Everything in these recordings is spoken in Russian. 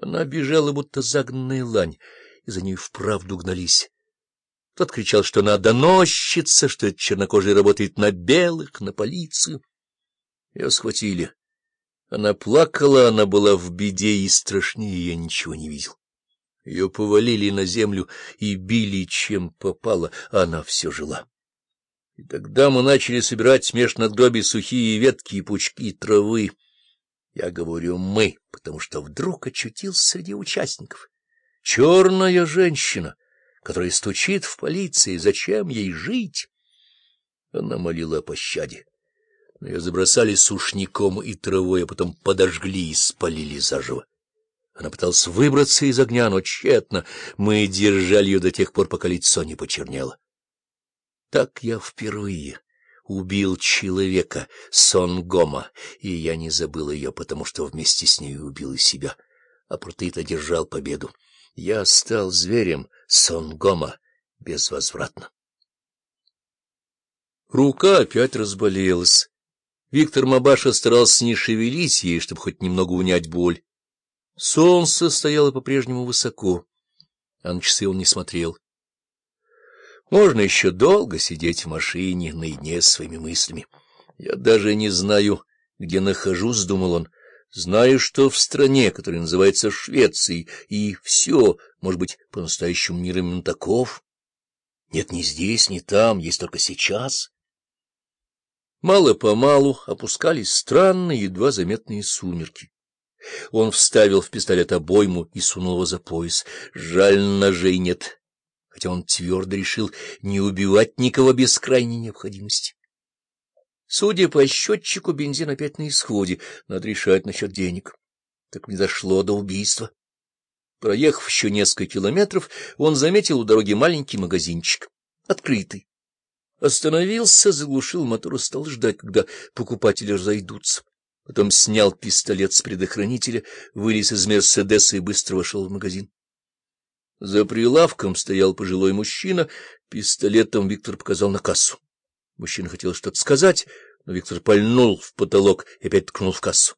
Она бежала, будто загнанная лань, и за ней вправду гнались. Тот кричал, что она доносчица, что этот чернокожий работает на белых, на полицию. Ее схватили. Она плакала, она была в беде, и страшнее я ничего не видел. Ее повалили на землю и били, чем попало, а она все жила. И тогда мы начали собирать меж надгробий сухие ветки и пучки травы. Я говорю «мы», потому что вдруг очутился среди участников. Черная женщина, которая стучит в полиции, зачем ей жить? Она молила о пощаде. Но ее забросали сушняком и травой, а потом подожгли и спалили заживо. Она пыталась выбраться из огня, но тщетно. Мы держали ее до тех пор, пока лицо не почернело. Так я впервые убил человека, Сонгома, и я не забыл ее, потому что вместе с ней убил и себя. А Протит одержал победу. Я стал зверем Сонгома безвозвратно. Рука опять разболелась. Виктор Мабаша старался не шевелить ей, чтобы хоть немного унять боль. Солнце стояло по-прежнему высоко, а на часы он не смотрел. Можно еще долго сидеть в машине наедине с своими мыслями. Я даже не знаю, где нахожусь, — думал он. Знаю, что в стране, которая называется Швецией, и все, может быть, по-настоящему мир именно таков. Нет, ни здесь, ни там, есть только сейчас. Мало-помалу опускались странные, едва заметные сумерки. Он вставил в пистолет обойму и сунул его за пояс. Жаль, ножей нет, хотя он твердо решил не убивать никого без крайней необходимости. Судя по счетчику, бензин опять на исходе, надо решать насчет денег. Так не дошло до убийства. Проехав еще несколько километров, он заметил у дороги маленький магазинчик, открытый. Остановился, заглушил мотор и стал ждать, когда покупатели разойдутся. Потом снял пистолет с предохранителя, вылез из Мерседеса и быстро вошел в магазин. За прилавком стоял пожилой мужчина, пистолетом Виктор показал на кассу. Мужчина хотел что-то сказать, но Виктор пальнул в потолок и опять ткнул в кассу.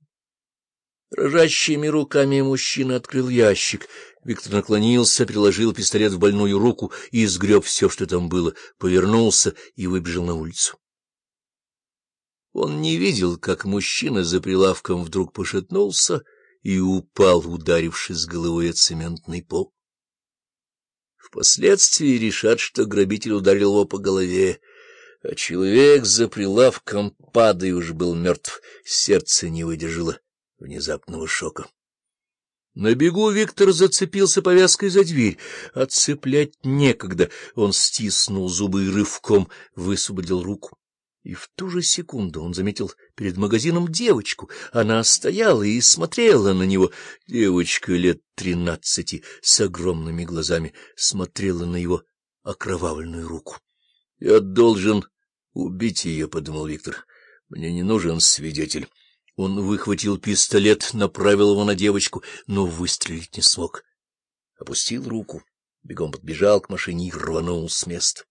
Дрожащими руками мужчина открыл ящик. Виктор наклонился, приложил пистолет в больную руку и сгреб все, что там было, повернулся и выбежал на улицу. Он не видел, как мужчина за прилавком вдруг пошатнулся и упал, ударившись головой о цементный пол. Впоследствии решат, что грабитель ударил его по голове, а человек за прилавком, падая, уж был мертв, сердце не выдержало внезапного шока. На бегу Виктор зацепился повязкой за дверь. Отцеплять некогда. Он стиснул зубы и рывком высвободил руку. И в ту же секунду он заметил перед магазином девочку. Она стояла и смотрела на него. Девочка лет тринадцати с огромными глазами смотрела на его окровавленную руку. — Я должен убить ее, — подумал Виктор. — Мне не нужен свидетель. Он выхватил пистолет, направил его на девочку, но выстрелить не смог. Опустил руку, бегом подбежал к машине и рванул с места.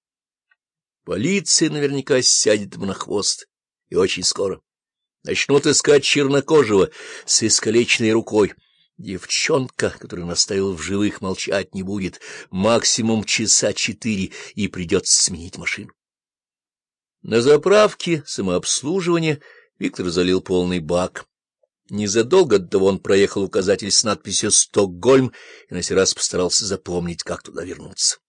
Полиция наверняка сядет на хвост, и очень скоро. Начнут искать чернокожего с искалеченной рукой. Девчонка, которую наставил в живых, молчать не будет. Максимум часа четыре, и придется сменить машину. На заправке самообслуживания Виктор залил полный бак. Незадолго до того он проехал указатель с надписью «Стокгольм» и на сей раз постарался запомнить, как туда вернуться.